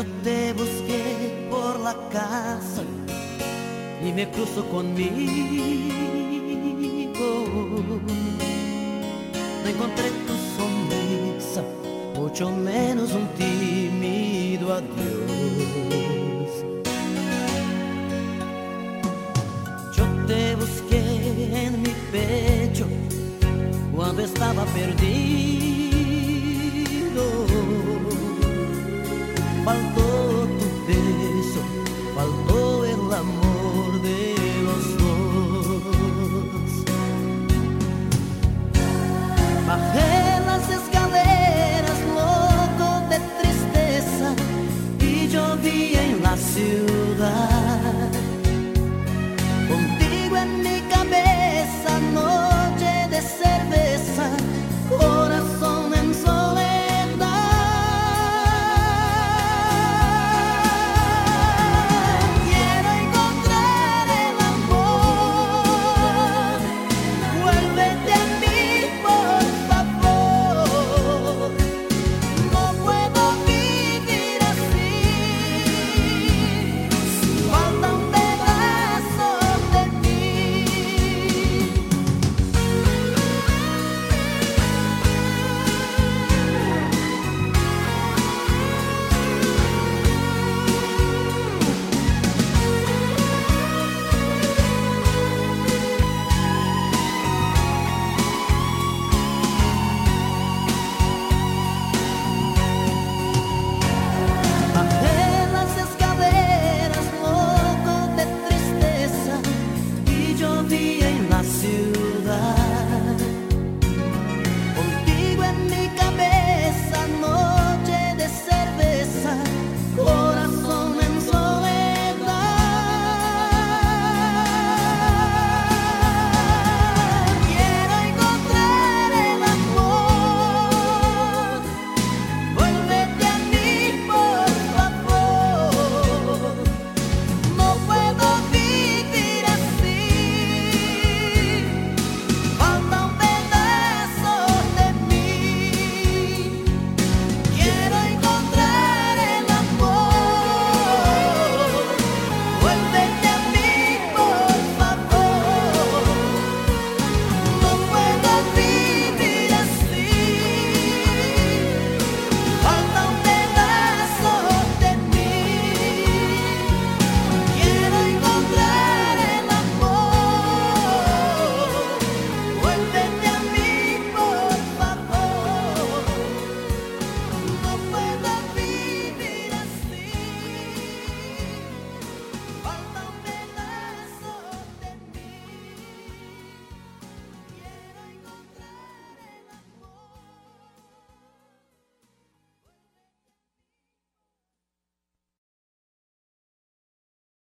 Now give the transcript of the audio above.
Yo te busqué por la casa y me cruzo conmigo. No encontré tu sonrisa, mucho menos un tímido adiós. Yo te busqué en mi pecho cuando estaba perdido. my head.